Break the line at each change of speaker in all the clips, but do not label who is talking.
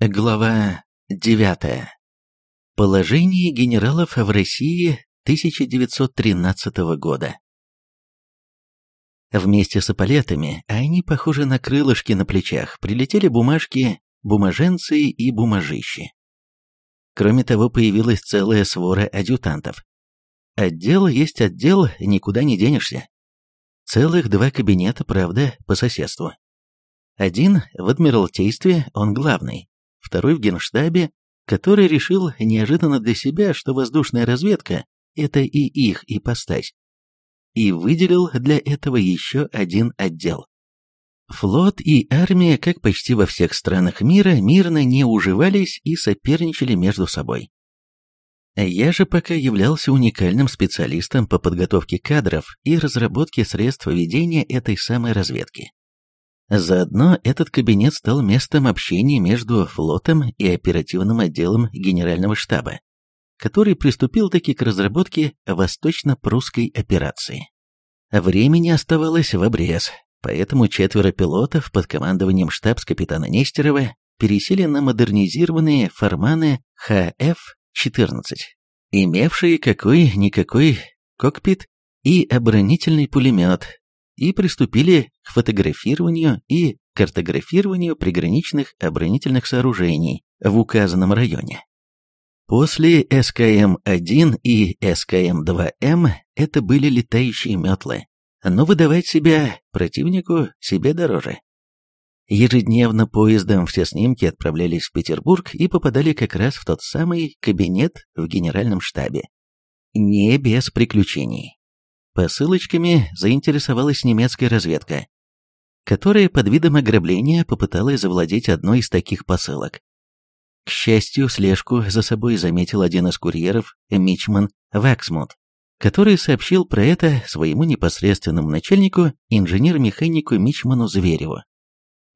Глава 9. Положение генералов в России 1913 года. Вместе с эполетами, а они похожи на крылышки на плечах, прилетели бумажки, бумаженцы и бумажищи. Кроме того, появилась целая свора адъютантов. Отдел есть отдел, никуда не денешься. Целых два кабинета, правда, по соседству. Один в Адмиралтействе, он главный, второй в Генштабе, который решил неожиданно для себя, что воздушная разведка – это и их ипостась, и выделил для этого еще один отдел. Флот и армия, как почти во всех странах мира, мирно не уживались и соперничали между собой. Я же пока являлся уникальным специалистом по подготовке кадров и разработке средств ведения этой самой разведки. Заодно этот кабинет стал местом общения между флотом и оперативным отделом Генерального штаба, который приступил таки к разработке восточно-прусской операции. Времени оставалось в обрез, поэтому четверо пилотов под командованием штабс-капитана Нестерова пересели на модернизированные форманы ХФ-14, имевшие какой-никакой кокпит и оборонительный пулемет, и приступили к фотографированию и картографированию приграничных оборонительных сооружений в указанном районе. После СКМ-1 и СКМ-2М это были летающие метлы, но выдавать себя противнику себе дороже. Ежедневно поездом все снимки отправлялись в Петербург и попадали как раз в тот самый кабинет в генеральном штабе. Не без приключений. Посылочками заинтересовалась немецкая разведка, которая под видом ограбления попыталась завладеть одной из таких посылок. К счастью, слежку за собой заметил один из курьеров, Мичман Ваксмут, который сообщил про это своему непосредственному начальнику, инженер-механику Мичману Звереву.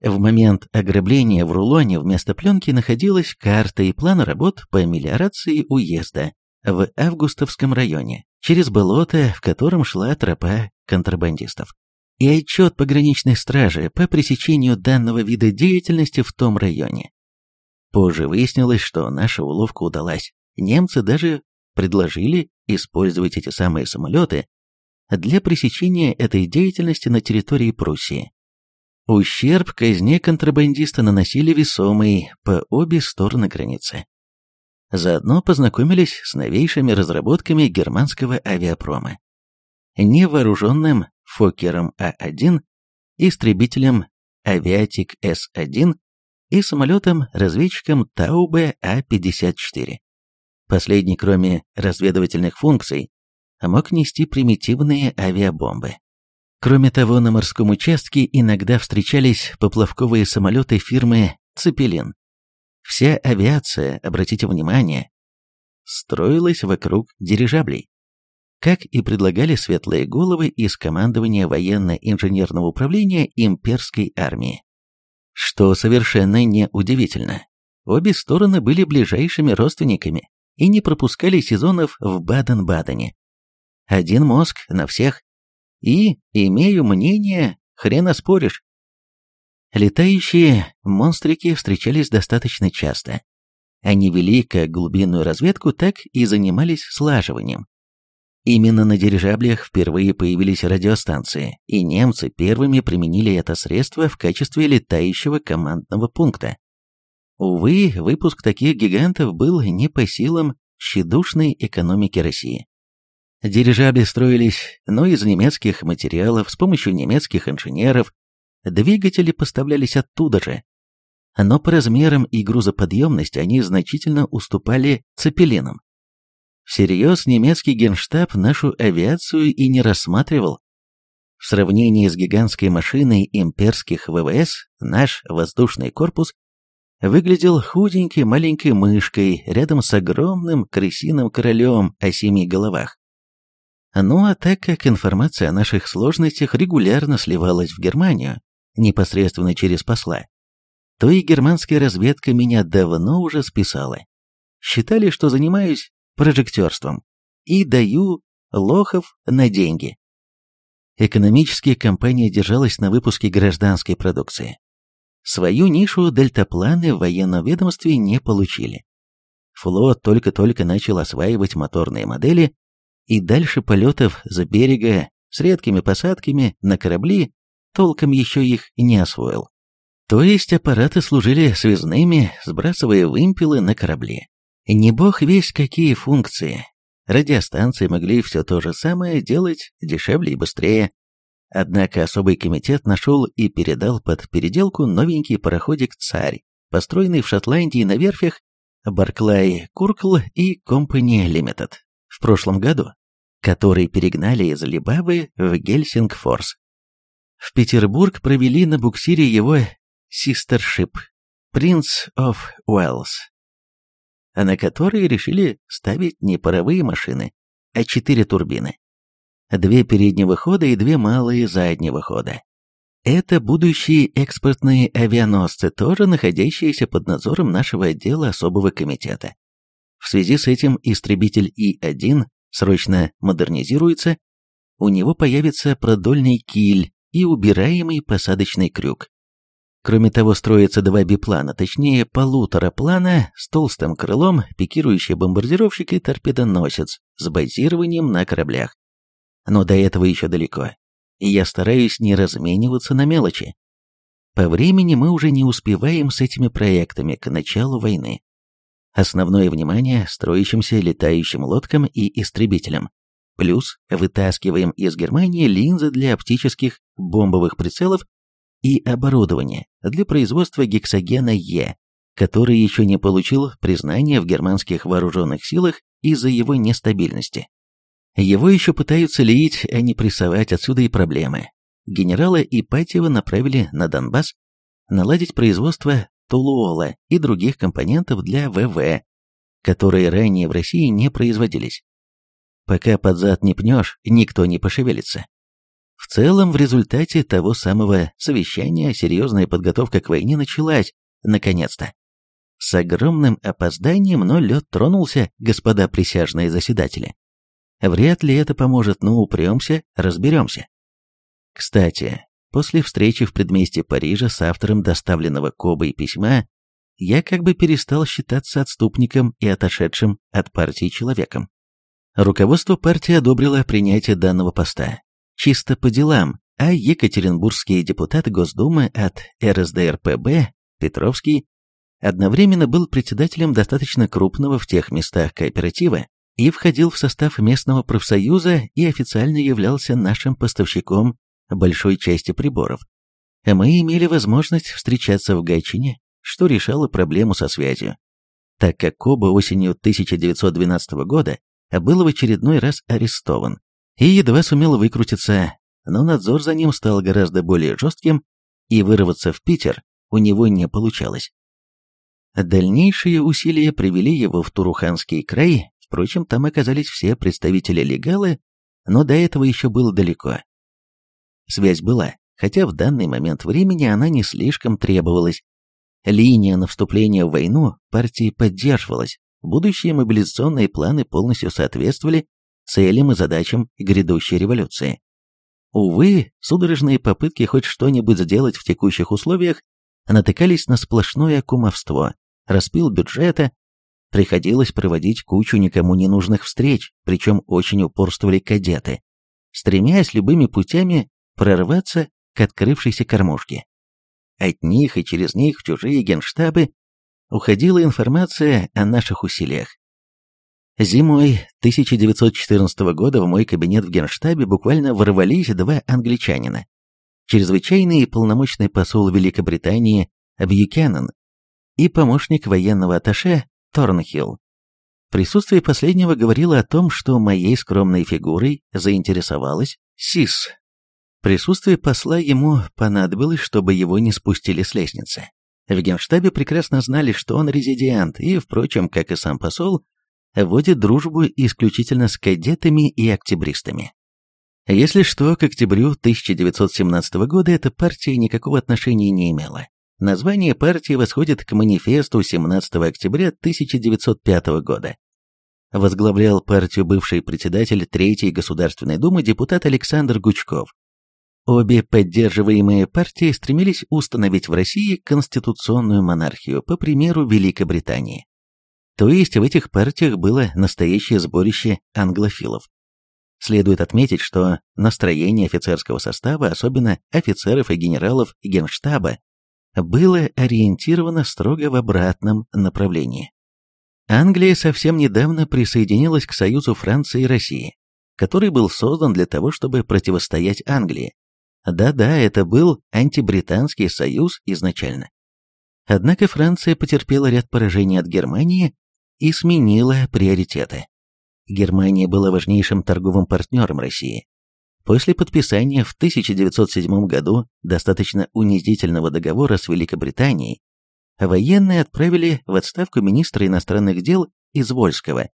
В момент ограбления в рулоне вместо пленки находилась карта и план работ по мелиорации уезда в Августовском районе, через болото, в котором шла тропа контрабандистов, и отчет пограничной стражи по пресечению данного вида деятельности в том районе. Позже выяснилось, что наша уловка удалась. Немцы даже предложили использовать эти самые самолеты для пресечения этой деятельности на территории Пруссии. Ущерб казне контрабандиста наносили весомый по обе стороны границы. Заодно познакомились с новейшими разработками германского авиапрома. Невооруженным Фоккером А-1, истребителем Авиатик С-1 и самолетом-разведчиком Таубе А-54. Последний, кроме разведывательных функций, мог нести примитивные авиабомбы. Кроме того, на морском участке иногда встречались поплавковые самолеты фирмы «Цепелин», Вся авиация, обратите внимание, строилась вокруг дирижаблей. Как и предлагали светлые головы из командования военно-инженерного управления имперской армии. Что совершенно неудивительно. Обе стороны были ближайшими родственниками и не пропускали сезонов в Баден-Бадене. Один мозг на всех. И, имею мнение, хрена споришь, Летающие монстрики встречались достаточно часто. Они вели как глубинную разведку, так и занимались слаживанием. Именно на дирижаблях впервые появились радиостанции, и немцы первыми применили это средство в качестве летающего командного пункта. Увы, выпуск таких гигантов был не по силам тщедушной экономики России. Дирижабли строились, но из немецких материалов, с помощью немецких инженеров, Двигатели поставлялись оттуда же. Но по размерам и грузоподъемности они значительно уступали цепелинам. Всерьез немецкий генштаб нашу авиацию и не рассматривал. В сравнении с гигантской машиной имперских ВВС, наш воздушный корпус выглядел худенькой маленькой мышкой рядом с огромным крысиным королем о семи головах. Ну а так как информация о наших сложностях регулярно сливалась в Германию, непосредственно через посла, то и германская разведка меня давно уже списала. Считали, что занимаюсь прожектерством и даю лохов на деньги. Экономически компания держалась на выпуске гражданской продукции. Свою нишу дельтапланы в военном ведомстве не получили. Флот только-только начал осваивать моторные модели, и дальше полетов за берега с редкими посадками на корабли толком еще их не освоил. То есть аппараты служили связными, сбрасывая вымпелы на корабли. Не бог весь какие функции. Радиостанции могли все то же самое делать дешевле и быстрее. Однако особый комитет нашел и передал под переделку новенький пароходик «Царь», построенный в Шотландии на верфях Барклай Куркл и Company Limited в прошлом году, который перегнали из Либавы в Гельсингфорс. В Петербург провели на буксире его систершип of Wales, а на который решили ставить не паровые машины, а четыре турбины две переднего хода и две малые заднего хода. Это будущие экспортные авианосцы, тоже находящиеся под надзором нашего отдела особого комитета. В связи с этим истребитель И-1 срочно модернизируется, у него появится продольный киль и убираемый посадочный крюк. Кроме того, строятся два биплана, точнее полутора плана с толстым крылом, пикирующий бомбардировщик и торпедоносец с базированием на кораблях но до этого еще далеко, и я стараюсь не размениваться на мелочи. По времени мы уже не успеваем с этими проектами к началу войны. Основное внимание строящимся летающим лодкам и истребителям. Плюс вытаскиваем из Германии линзы для оптических бомбовых прицелов и оборудование для производства гексогена Е, который еще не получил признания в германских вооруженных силах из-за его нестабильности. Его еще пытаются лить, а не прессовать, отсюда и проблемы. Генерала Ипатьева направили на Донбасс наладить производство толуола и других компонентов для ВВ, которые ранее в России не производились. Пока под зад не пнешь, никто не пошевелится. В целом, в результате того самого совещания серьезная подготовка к войне началась, наконец-то. С огромным опозданием, но лед тронулся, господа присяжные заседатели. Вряд ли это поможет, но упремся, разберемся. Кстати, после встречи в предместье Парижа с автором доставленного Кобой письма, я как бы перестал считаться отступником и отошедшим от партии человеком. Руководство партии одобрило принятие данного поста. Чисто по делам, а екатеринбургский депутат Госдумы от РСДРПБ Петровский одновременно был председателем достаточно крупного в тех местах кооператива, и входил в состав местного профсоюза и официально являлся нашим поставщиком большой части приборов. Мы имели возможность встречаться в Гайчине, что решало проблему со связью, так как Коба осенью 1912 года был в очередной раз арестован и едва сумел выкрутиться, но надзор за ним стал гораздо более жестким, и вырваться в Питер у него не получалось. Дальнейшие усилия привели его в Туруханский край, Впрочем, там оказались все представители легалы, но до этого еще было далеко. Связь была, хотя в данный момент времени она не слишком требовалась. Линия на вступление в войну партии поддерживалась, будущие мобилизационные планы полностью соответствовали целям и задачам грядущей революции. Увы, судорожные попытки хоть что-нибудь сделать в текущих условиях натыкались на сплошное кумовство, распил бюджета, Приходилось проводить кучу никому не нужных встреч, причем очень упорствовали кадеты, стремясь любыми путями прорваться к открывшейся кормушке. От них и через них в чужие генштабы уходила информация о наших усилиях. Зимой 1914 года в мой кабинет в генштабе буквально ворвались два англичанина. Чрезвычайный и полномочный посол Великобритании Бьюкеннон и помощник военного атташе Торнхилл. Присутствие последнего говорило о том, что моей скромной фигурой заинтересовалась СИС. Присутствие посла ему понадобилось, чтобы его не спустили с лестницы. В генштабе прекрасно знали, что он резидент, и, впрочем, как и сам посол, вводит дружбу исключительно с кадетами и октябристами. Если что, к октябрю 1917 года эта партия никакого отношения не имела. Название партии восходит к манифесту 17 октября 1905 года. Возглавлял партию бывший председатель Третьей Государственной Думы депутат Александр Гучков. Обе поддерживаемые партии стремились установить в России конституционную монархию по примеру Великобритании. То есть в этих партиях было настоящее сборище англофилов. Следует отметить, что настроение офицерского состава, особенно офицеров и генералов Генштаба, было ориентировано строго в обратном направлении. Англия совсем недавно присоединилась к союзу Франции и России, который был создан для того, чтобы противостоять Англии. Да-да, это был антибританский союз изначально. Однако Франция потерпела ряд поражений от Германии и сменила приоритеты. Германия была важнейшим торговым партнером России. После подписания в 1907 году достаточно унизительного договора с Великобританией, военные отправили в отставку министра иностранных дел Извольского,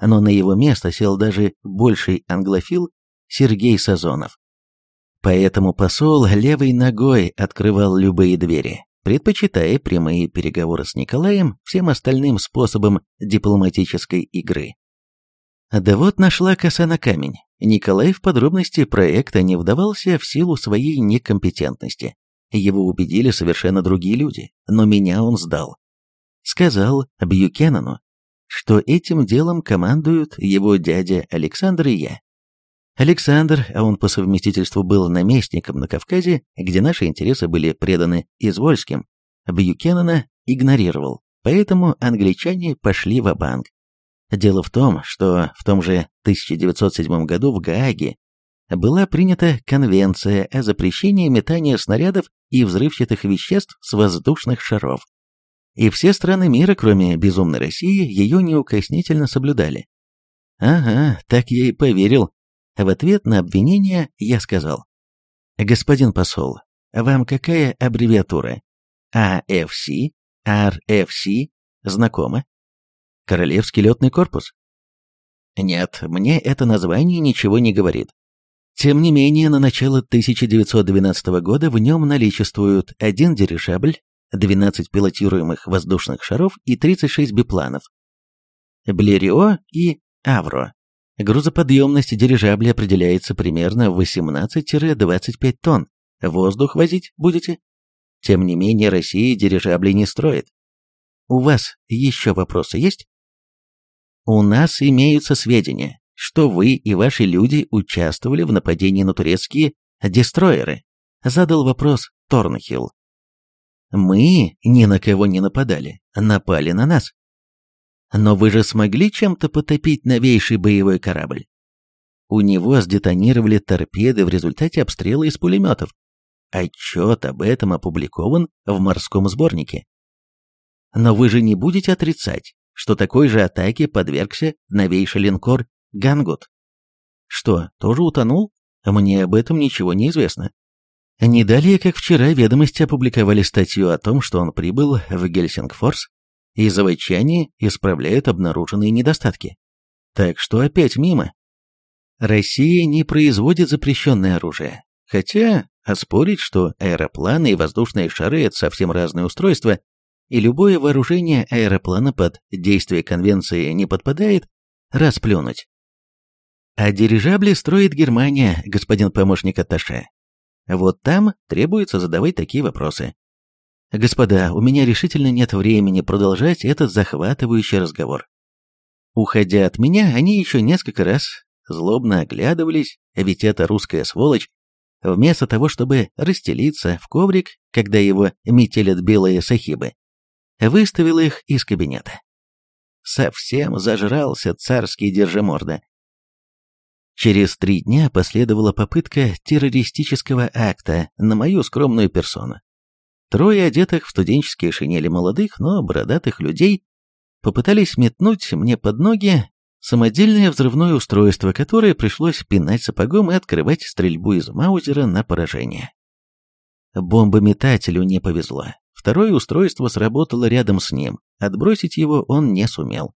но на его место сел даже больший англофил Сергей Сазонов. Поэтому посол левой ногой открывал любые двери, предпочитая прямые переговоры с Николаем всем остальным способам дипломатической игры. Да вот нашла коса на камень. Николай в подробности проекта не вдавался в силу своей некомпетентности. Его убедили совершенно другие люди, но меня он сдал. Сказал Бьюкеннону, что этим делом командуют его дядя Александр и я. Александр, а он по совместительству был наместником на Кавказе, где наши интересы были преданы Извольским, Бьюкеннона игнорировал, поэтому англичане пошли в банк Дело в том, что в том же 1907 году в Гааге была принята Конвенция о запрещении метания снарядов и взрывчатых веществ с воздушных шаров. И все страны мира, кроме безумной России, ее неукоснительно соблюдали. Ага, так я и поверил. В ответ на обвинение я сказал. Господин посол, вам какая аббревиатура? АФС? РФС? Знакомо? Королевский летный корпус? Нет, мне это название ничего не говорит. Тем не менее, на начало 1912 года в нем наличествуют один дирижабль, 12 пилотируемых воздушных шаров и 36 бипланов. Блерио и Авро. Грузоподъемность дирижабля определяется примерно в 18-25 тонн. Воздух возить будете? Тем не менее, Россия дирижабли не строит. У вас еще вопросы есть? У нас имеются сведения, что вы и ваши люди участвовали в нападении на турецкие дестроеры, задал вопрос Торнхилл. Мы ни на кого не нападали, напали на нас. Но вы же смогли чем-то потопить новейший боевой корабль? У него сдетонировали торпеды в результате обстрела из пулеметов. Отчет об этом опубликован в морском сборнике. Но вы же не будете отрицать, что такой же атаке подвергся новейший линкор «Гангут». Что, тоже утонул? Мне об этом ничего не известно. Не далее, как вчера, ведомости опубликовали статью о том, что он прибыл в Гельсингфорс, и заводчане исправляют обнаруженные недостатки. Так что опять мимо. Россия не производит запрещенное оружие, хотя оспорить, что аэропланы и воздушные шары – это совсем разные устройства, и любое вооружение аэроплана под действие конвенции не подпадает, расплюнуть. А дирижабли строит Германия, господин помощник Атташе. Вот там требуется задавать такие вопросы. Господа, у меня решительно нет времени продолжать этот захватывающий разговор. Уходя от меня, они еще несколько раз злобно оглядывались, ведь это русская сволочь, вместо того, чтобы расстелиться в коврик, когда его метелят белые сахибы, выставил их из кабинета. Совсем зажрался царский держиморда. Через три дня последовала попытка террористического акта на мою скромную персону. Трое одетых в студенческие шинели молодых, но бородатых людей попытались метнуть мне под ноги самодельное взрывное устройство, которое пришлось пинать сапогом и открывать стрельбу из маузера на поражение. Бомбометателю не повезло. Второе устройство сработало рядом с ним, отбросить его он не сумел.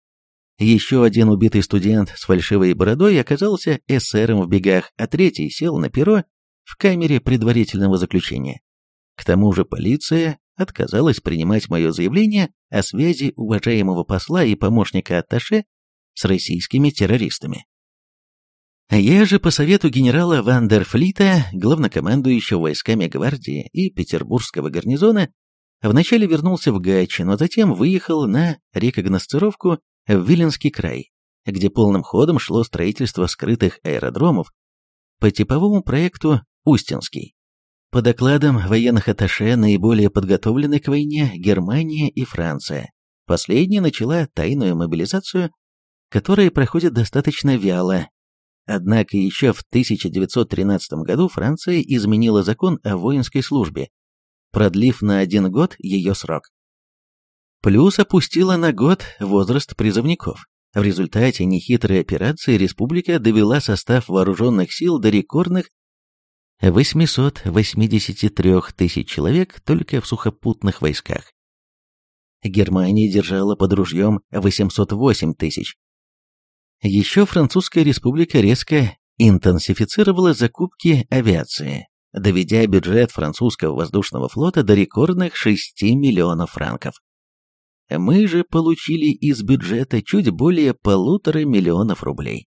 Еще один убитый студент с фальшивой бородой оказался эсером в бегах, а третий сел на перо в камере предварительного заключения. К тому же полиция отказалась принимать мое заявление о связи уважаемого посла и помощника Атташе с российскими террористами. Я же по совету генерала Вандерфлита, главнокомандующего войсками гвардии и Петербургского гарнизона, вначале вернулся в Гачи, но затем выехал на рекогносцировку в Виленский край, где полным ходом шло строительство скрытых аэродромов по типовому проекту «Устинский». По докладам военных атташе наиболее подготовлены к войне Германия и Франция. Последняя начала тайную мобилизацию, которая проходит достаточно вяло. Однако еще в 1913 году Франция изменила закон о воинской службе, продлив на один год ее срок. Плюс опустила на год возраст призывников. В результате нехитрой операции республика довела состав вооруженных сил до рекордных 883 тысяч человек только в сухопутных войсках. Германия держала под ружьем 808 тысяч. Еще Французская республика резко интенсифицировала закупки авиации, доведя бюджет французского воздушного флота до рекордных 6 миллионов франков. Мы же получили из бюджета чуть более полутора миллионов рублей.